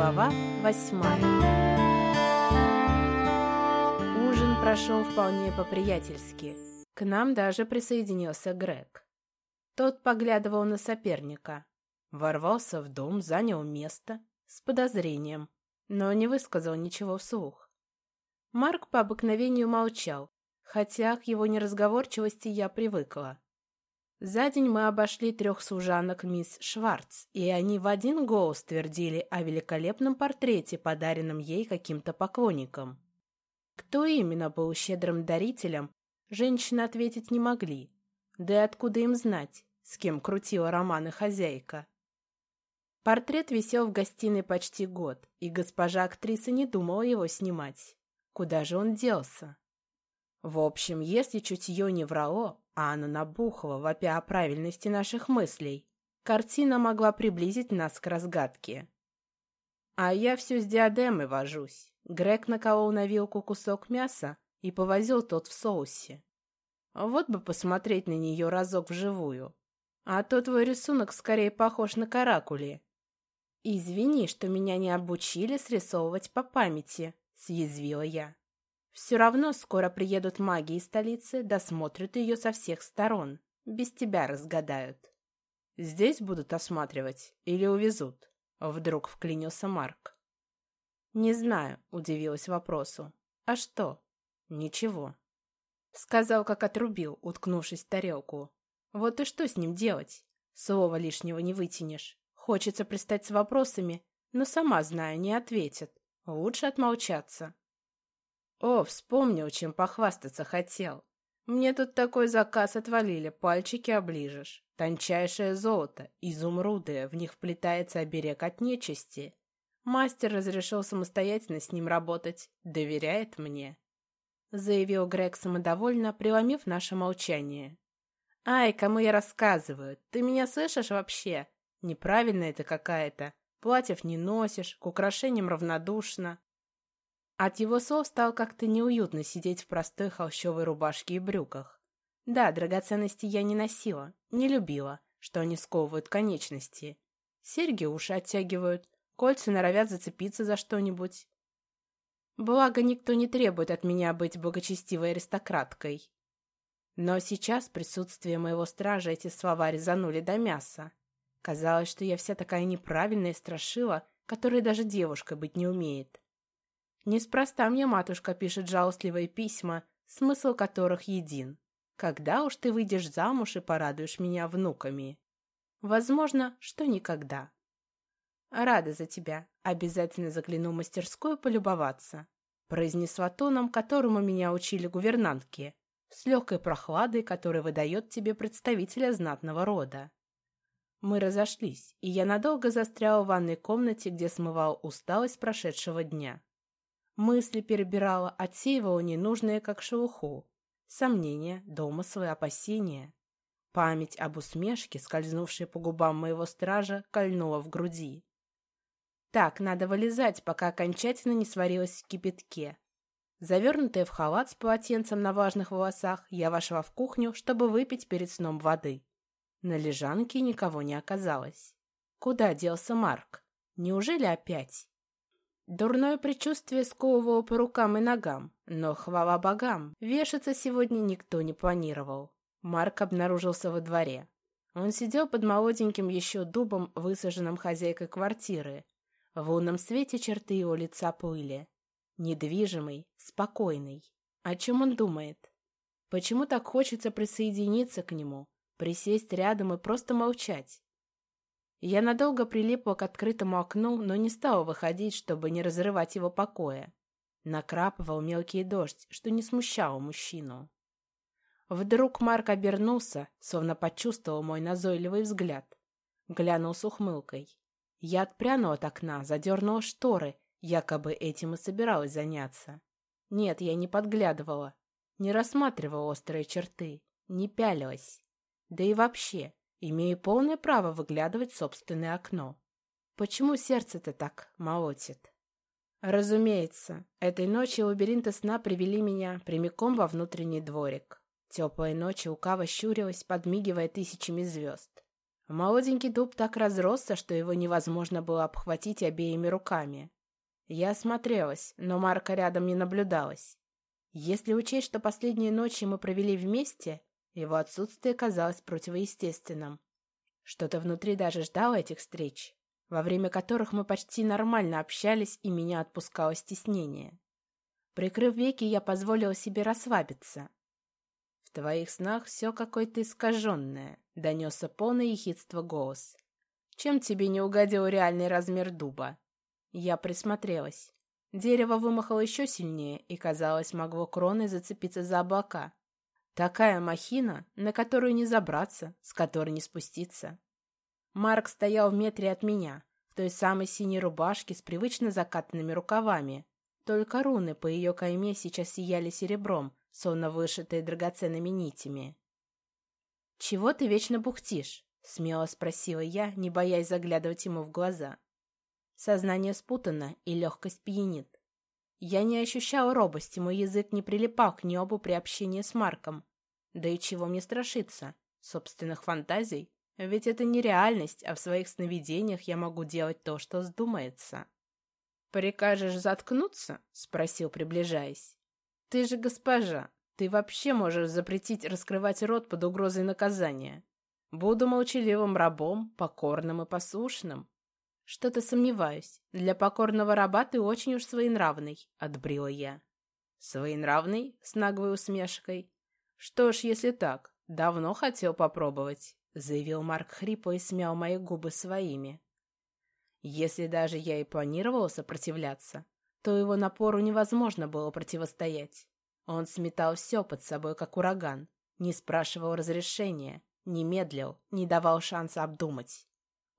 Глава восьмая Ужин прошел вполне по-приятельски. К нам даже присоединился Грег. Тот поглядывал на соперника. Ворвался в дом, занял место с подозрением, но не высказал ничего вслух. Марк по обыкновению молчал, хотя к его неразговорчивости я привыкла. За день мы обошли трех служанок мисс Шварц, и они в один голос твердили о великолепном портрете, подаренном ей каким-то поклонником. Кто именно был щедрым дарителем, женщины ответить не могли. Да и откуда им знать, с кем крутила романы хозяйка? Портрет висел в гостиной почти год, и госпожа актриса не думала его снимать. Куда же он делся? В общем, если чутье не врало, а она набухла, вопя о правильности наших мыслей, картина могла приблизить нас к разгадке. А я все с диадемой вожусь. Грег наколол на вилку кусок мяса и повозил тот в соусе. Вот бы посмотреть на нее разок вживую. А то твой рисунок скорее похож на каракули. Извини, что меня не обучили срисовывать по памяти, съязвила я. Все равно скоро приедут маги из столицы, досмотрят ее со всех сторон. Без тебя разгадают. Здесь будут осматривать или увезут? Вдруг вклинился Марк. Не знаю, удивилась вопросу. А что? Ничего. Сказал, как отрубил, уткнувшись в тарелку. Вот и что с ним делать? Слова лишнего не вытянешь. Хочется пристать с вопросами, но сама знаю, не ответит. Лучше отмолчаться. О, вспомнил, чем похвастаться хотел. Мне тут такой заказ отвалили, пальчики оближешь. Тончайшее золото, изумруды, в них вплетается оберег от нечисти. Мастер разрешил самостоятельно с ним работать, доверяет мне. Заявил Грег самодовольно, преломив наше молчание. «Ай, кому я рассказываю? Ты меня слышишь вообще? Неправильно это какая-то. Платьев не носишь, к украшениям равнодушно. От его слов стало как-то неуютно сидеть в простой холщовой рубашке и брюках. Да, драгоценности я не носила, не любила, что они сковывают конечности. Серьги уши оттягивают, кольца норовят зацепиться за что-нибудь. Благо, никто не требует от меня быть благочестивой аристократкой. Но сейчас присутствие моего стража эти слова резанули до мяса. Казалось, что я вся такая неправильная страшила, которой даже девушкой быть не умеет. Неспроста мне матушка пишет жалостливые письма, смысл которых един. Когда уж ты выйдешь замуж и порадуешь меня внуками? Возможно, что никогда. Рада за тебя. Обязательно загляну в мастерскую полюбоваться. Произнесла тоном, которому меня учили гувернантки, с легкой прохладой, которая выдает тебе представителя знатного рода. Мы разошлись, и я надолго застряла в ванной комнате, где смывал усталость прошедшего дня. Мысли перебирала, отсеивала ненужные, как шелуху. Сомнения, домыслы, опасения. Память об усмешке, скользнувшей по губам моего стража, кольнула в груди. Так, надо вылезать, пока окончательно не сварилась в кипятке. Завернутая в халат с полотенцем на влажных волосах, я вошла в кухню, чтобы выпить перед сном воды. На лежанке никого не оказалось. Куда делся Марк? Неужели опять? Дурное предчувствие сковывало по рукам и ногам, но, хвала богам, вешаться сегодня никто не планировал. Марк обнаружился во дворе. Он сидел под молоденьким еще дубом, высаженным хозяйкой квартиры. В лунном свете черты его лица плыли. Недвижимый, спокойный. О чем он думает? Почему так хочется присоединиться к нему, присесть рядом и просто молчать? Я надолго прилипла к открытому окну, но не стала выходить, чтобы не разрывать его покоя. Накрапывал мелкий дождь, что не смущало мужчину. Вдруг Марк обернулся, словно почувствовал мой назойливый взгляд. Глянул с ухмылкой. Я отпрянула от окна, задернула шторы, якобы этим и собиралась заняться. Нет, я не подглядывала, не рассматривала острые черты, не пялилась. Да и вообще, Имею полное право выглядывать в собственное окно. Почему сердце-то так молотит? Разумеется, этой ночью лабиринты сна привели меня прямиком во внутренний дворик. Теплой ночи лукаво щурилась, подмигивая тысячами звезд. Молоденький дуб так разросся, что его невозможно было обхватить обеими руками. Я осмотрелась, но Марка рядом не наблюдалось. Если учесть, что последние ночи мы провели вместе, его отсутствие казалось противоестественным. Что-то внутри даже ждало этих встреч, во время которых мы почти нормально общались и меня отпускало стеснение. Прикрыв веки, я позволила себе расслабиться. «В твоих снах все какое-то искаженное», — донесся полное ехидство голос. «Чем тебе не угодил реальный размер дуба?» Я присмотрелась. Дерево вымахало еще сильнее и, казалось, могло кроной зацепиться за облака. Такая махина, на которую не забраться, с которой не спуститься. Марк стоял в метре от меня, в той самой синей рубашке с привычно закатанными рукавами. Только руны по ее кайме сейчас сияли серебром, словно вышитые драгоценными нитями. «Чего ты вечно бухтишь?» — смело спросила я, не боясь заглядывать ему в глаза. Сознание спутано, и легкость пьянит. Я не ощущал робости, мой язык не прилипал к небу при общении с Марком. Да и чего мне страшиться? Собственных фантазий? Ведь это не реальность, а в своих сновидениях я могу делать то, что вздумается. «Прикажешь заткнуться?» — спросил, приближаясь. «Ты же госпожа. Ты вообще можешь запретить раскрывать рот под угрозой наказания. Буду молчаливым рабом, покорным и послушным. «Что-то сомневаюсь. Для покорного раба ты очень уж своенравный», — отбрила я. «Своенравный?» — с наглой усмешкой. «Что ж, если так, давно хотел попробовать», — заявил Марк хрипло и смял мои губы своими. Если даже я и планировала сопротивляться, то его напору невозможно было противостоять. Он сметал все под собой, как ураган, не спрашивал разрешения, не медлил, не давал шанса обдумать.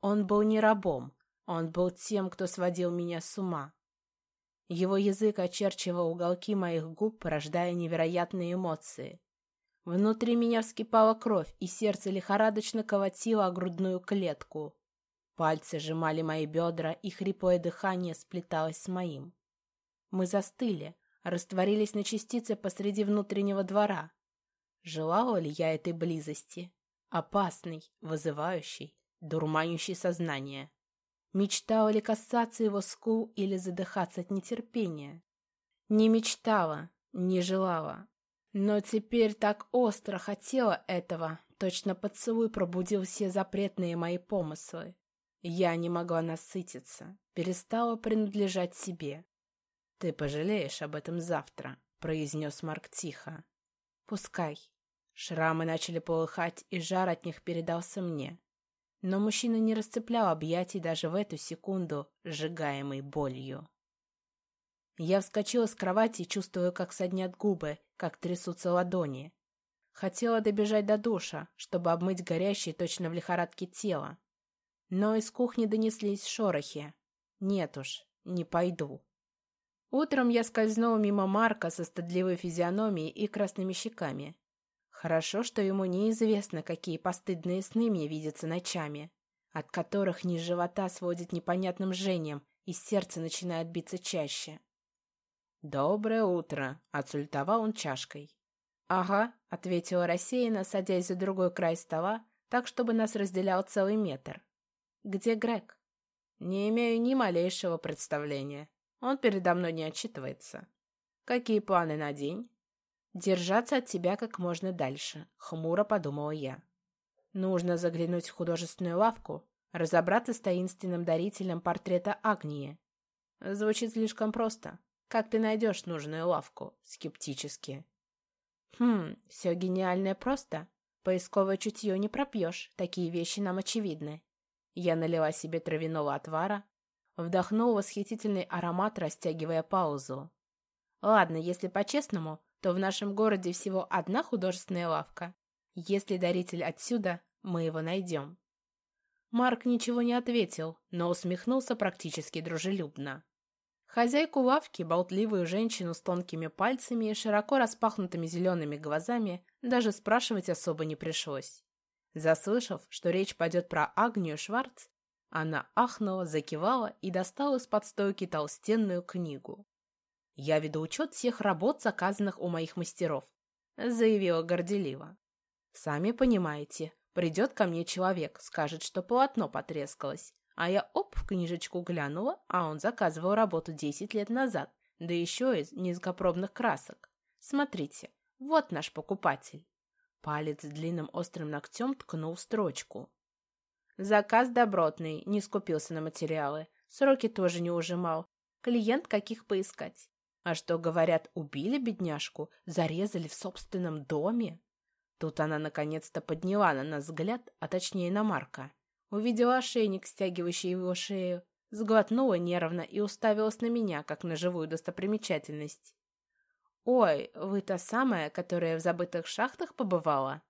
Он был не рабом, он был тем, кто сводил меня с ума. Его язык очерчивал уголки моих губ, порождая невероятные эмоции. Внутри меня вскипала кровь, и сердце лихорадочно колотило о грудную клетку. Пальцы сжимали мои бедра, и хриплое дыхание сплеталось с моим. Мы застыли, растворились на частицы посреди внутреннего двора. Желала ли я этой близости? Опасной, вызывающей, дурманящей сознание. Мечтала ли касаться его скул или задыхаться от нетерпения? Не мечтала, не желала. Но теперь так остро хотела этого, точно поцелуй пробудил все запретные мои помыслы. Я не могла насытиться, перестала принадлежать себе. «Ты пожалеешь об этом завтра», — произнес Марк тихо. «Пускай». Шрамы начали полыхать, и жар от них передался мне. Но мужчина не расцеплял объятий даже в эту секунду, сжигаемой болью. Я вскочила с кровати, чувствуя, как соднят губы, как трясутся ладони. Хотела добежать до душа, чтобы обмыть горящее точно в лихорадке тело. Но из кухни донеслись шорохи. Нет уж, не пойду. Утром я скользнула мимо Марка со стыдливой физиономией и красными щеками. Хорошо, что ему неизвестно, какие постыдные сны мне видятся ночами, от которых низ живота сводит непонятным жжением, и сердце начинает биться чаще. «Доброе утро!» — отсультовал он чашкой. «Ага», — ответила рассеянно, садясь за другой край стола, так, чтобы нас разделял целый метр. «Где Грег?» «Не имею ни малейшего представления. Он передо мной не отчитывается. Какие планы на день?» Держаться от тебя как можно дальше, хмуро подумала я. Нужно заглянуть в художественную лавку, разобраться с таинственным дарителем портрета Агнии. Звучит слишком просто. Как ты найдешь нужную лавку? Скептически. Хм, все гениальное просто. Поисковое чутье не пропьешь, такие вещи нам очевидны. Я налила себе травяного отвара, вдохнула восхитительный аромат, растягивая паузу. Ладно, если по-честному, то в нашем городе всего одна художественная лавка. Если даритель отсюда, мы его найдем. Марк ничего не ответил, но усмехнулся практически дружелюбно. Хозяйку лавки, болтливую женщину с тонкими пальцами и широко распахнутыми зелеными глазами, даже спрашивать особо не пришлось. Заслышав, что речь пойдет про Агнию Шварц, она ахнула, закивала и достала из-под стойки толстенную книгу. «Я веду учет всех работ, заказанных у моих мастеров», — заявила горделиво. «Сами понимаете, Придет ко мне человек, скажет, что полотно потрескалось, а я оп в книжечку глянула, а он заказывал работу 10 лет назад, да еще из низкопробных красок. Смотрите, вот наш покупатель. Палец с длинным острым ногтем ткнул строчку. Заказ добротный, не скупился на материалы. Сроки тоже не ужимал. Клиент каких поискать. А что, говорят, убили бедняжку? Зарезали в собственном доме? Тут она наконец-то подняла на нас взгляд, а точнее на Марка. Увидела ошейник, стягивающий его шею, сглотнула нервно и уставилась на меня, как на живую достопримечательность. «Ой, вы та самая, которая в забытых шахтах побывала?»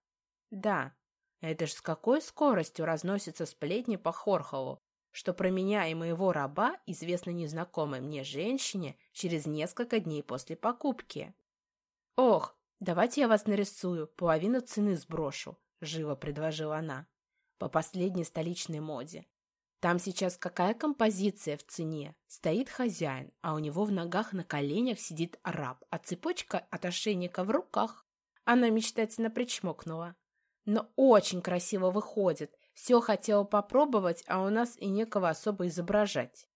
«Да. Это ж с какой скоростью разносятся сплетни по Хорхову, что про меня и моего раба известно незнакомой мне женщине через несколько дней после покупки. «Ох, давайте я вас нарисую, половину цены сброшу», — живо предложила она. «По последней столичной моде. Там сейчас какая композиция в цене? Стоит хозяин, а у него в ногах на коленях сидит араб, а цепочка от ошейника в руках». Она мечтательно причмокнула. «Но очень красиво выходит, все хотела попробовать, а у нас и некого особо изображать.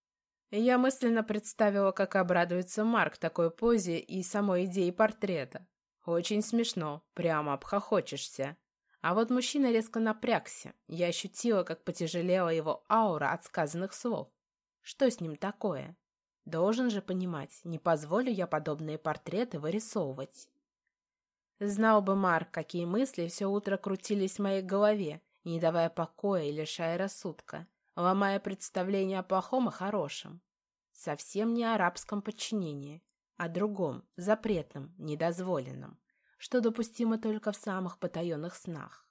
Я мысленно представила, как обрадуется Марк такой позе и самой идее портрета. Очень смешно, прямо обхохочешься. А вот мужчина резко напрягся. Я ощутила, как потяжелела его аура от сказанных слов. Что с ним такое? Должен же понимать, не позволю я подобные портреты вырисовывать. Знал бы Марк, какие мысли все утро крутились в моей голове, не давая покоя и лишая рассудка, ломая представление о плохом и хорошем. Совсем не арабском подчинении, а другом, запретном, недозволенном, что допустимо только в самых потаенных снах.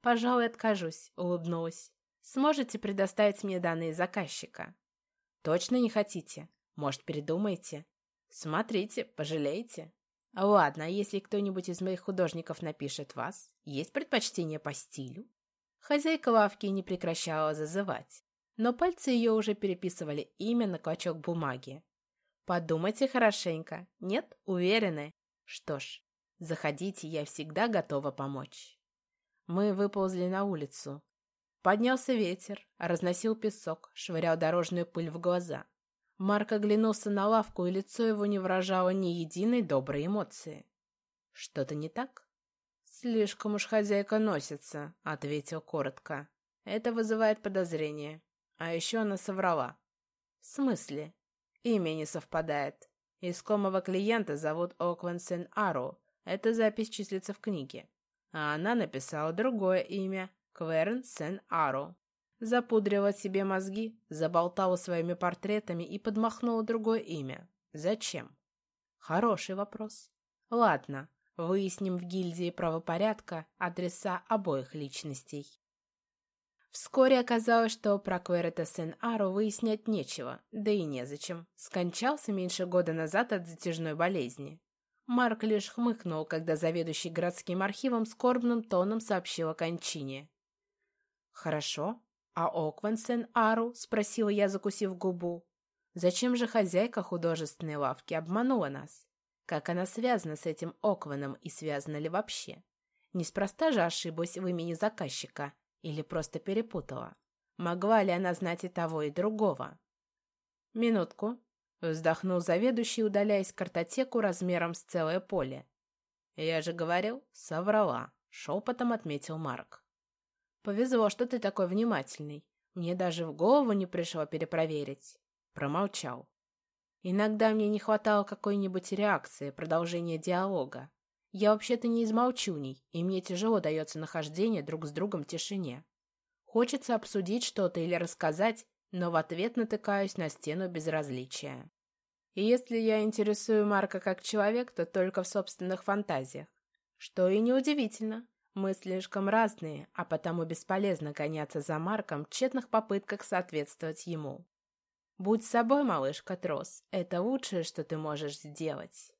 «Пожалуй, откажусь», — улыбнулась. «Сможете предоставить мне данные заказчика?» «Точно не хотите? Может, передумаете?» «Смотрите, пожалеете?» Ладно, а если кто-нибудь из моих художников напишет вас, есть предпочтение по стилю? Хозяйка лавки не прекращала зазывать, но пальцы ее уже переписывали имя на клочок бумаги. Подумайте хорошенько. Нет? Уверены? Что ж, заходите, я всегда готова помочь. Мы выползли на улицу. Поднялся ветер, разносил песок, швырял дорожную пыль в глаза. Марк оглянулся на лавку, и лицо его не выражало ни единой доброй эмоции. «Что-то не так?» «Слишком уж хозяйка носится», — ответил коротко. «Это вызывает подозрение. А еще она соврала». «В смысле?» «Имя не совпадает. Искомого клиента зовут Оквен Сен Ару. Эта запись числится в книге. А она написала другое имя — Кверн Сен Ару. Запудрила себе мозги, заболтала своими портретами и подмахнула другое имя. Зачем? Хороший вопрос. Ладно, выясним в гильдии правопорядка адреса обоих личностей. Вскоре оказалось, что про Кверета Сен-Ару выяснять нечего, да и незачем. Скончался меньше года назад от затяжной болезни. Марк лишь хмыкнул, когда заведующий городским архивом скорбным тоном сообщил о кончине. «Хорошо, «А Оквансен Ару?» — спросила я, закусив губу. «Зачем же хозяйка художественной лавки обманула нас? Как она связана с этим Окваном и связана ли вообще? Неспроста же ошиблась в имени заказчика или просто перепутала? Могла ли она знать и того, и другого?» «Минутку», — вздохнул заведующий, удаляясь картотеку размером с целое поле. «Я же говорил, соврала», — шепотом отметил Марк. Повезло, что ты такой внимательный. Мне даже в голову не пришло перепроверить. Промолчал. Иногда мне не хватало какой-нибудь реакции, продолжения диалога. Я вообще-то не из молчуней, и мне тяжело дается нахождение друг с другом в тишине. Хочется обсудить что-то или рассказать, но в ответ натыкаюсь на стену безразличия. И если я интересую Марка как человек, то только в собственных фантазиях. Что и неудивительно. Мы слишком разные, а потому бесполезно гоняться за Марком в тщетных попытках соответствовать ему. Будь собой, малышка Трос, это лучшее, что ты можешь сделать.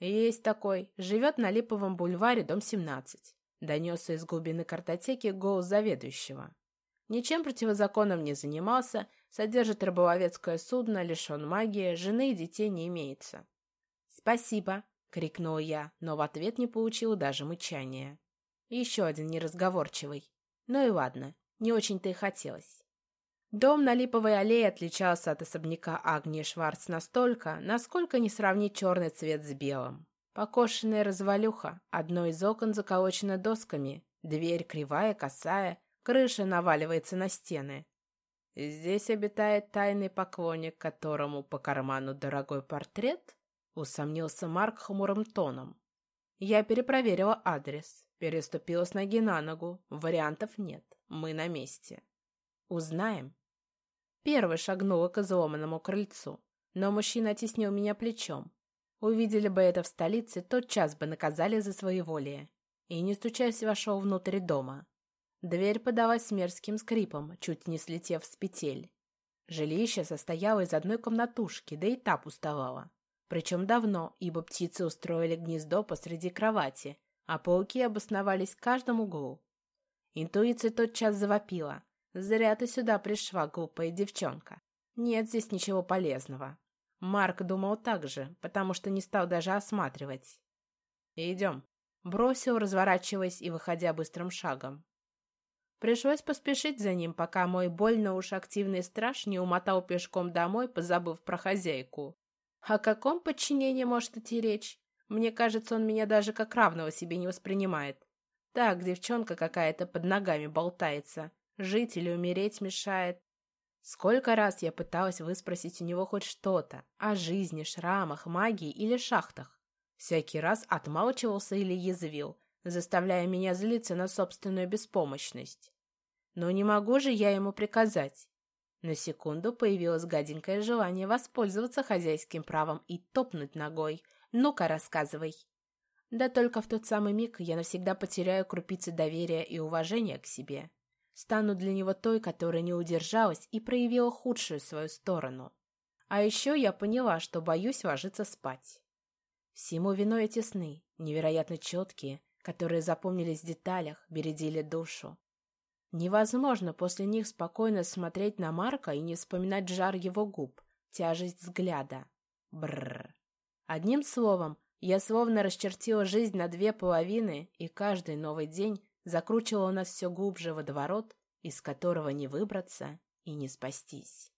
Есть такой, живет на Липовом бульваре, дом 17. Донесся из глубины картотеки голос заведующего. Ничем противозаконным не занимался, содержит рыболовецкое судно, лишен магии, жены и детей не имеется. «Спасибо!» — крикнул я, но в ответ не получил даже мычания. Еще один неразговорчивый. Ну и ладно, не очень-то и хотелось. Дом на Липовой аллее отличался от особняка Агнии Шварц настолько, насколько не сравнить черный цвет с белым. Покошенная развалюха, одно из окон заколочено досками, дверь кривая, косая, крыша наваливается на стены. Здесь обитает тайный поклонник, которому по карману дорогой портрет? Усомнился Марк хмурым тоном. Я перепроверила адрес, переступила с ноги на ногу. Вариантов нет, мы на месте. Узнаем. Первый шагнула к изломанному крыльцу, но мужчина оттеснил меня плечом. Увидели бы это в столице, тот час бы наказали за своеволие. И, не стучась, вошел внутрь дома. Дверь подалась с мерзким скрипом, чуть не слетев с петель. Жилище состояло из одной комнатушки, да и та пустовала. Причем давно, ибо птицы устроили гнездо посреди кровати, а пауки обосновались в каждом углу. Интуиция тотчас завопила. «Зря ты сюда пришла, глупая девчонка. Нет здесь ничего полезного. Марк думал так же, потому что не стал даже осматривать. «Идем», — бросил, разворачиваясь и выходя быстрым шагом. Пришлось поспешить за ним, пока мой больно уж активный страж не умотал пешком домой, позабыв про хозяйку. О каком подчинении может идти речь? Мне кажется, он меня даже как равного себе не воспринимает. Так, девчонка какая-то под ногами болтается. Жить или умереть мешает. Сколько раз я пыталась выспросить у него хоть что-то о жизни, шрамах, магии или шахтах. Всякий раз отмалчивался или язвил, заставляя меня злиться на собственную беспомощность. Но не могу же я ему приказать. На секунду появилось гаденькое желание воспользоваться хозяйским правом и топнуть ногой. Ну-ка, рассказывай. Да только в тот самый миг я навсегда потеряю крупицы доверия и уважения к себе. Стану для него той, которая не удержалась и проявила худшую свою сторону. А еще я поняла, что боюсь ложиться спать. Всему виной эти сны, невероятно четкие, которые запомнились в деталях, бередили душу. Невозможно после них спокойно смотреть на Марка и не вспоминать жар его губ, тяжесть взгляда. Бррр. Одним словом, я словно расчертила жизнь на две половины, и каждый новый день закручивала нас все глубже водоворот, из которого не выбраться и не спастись.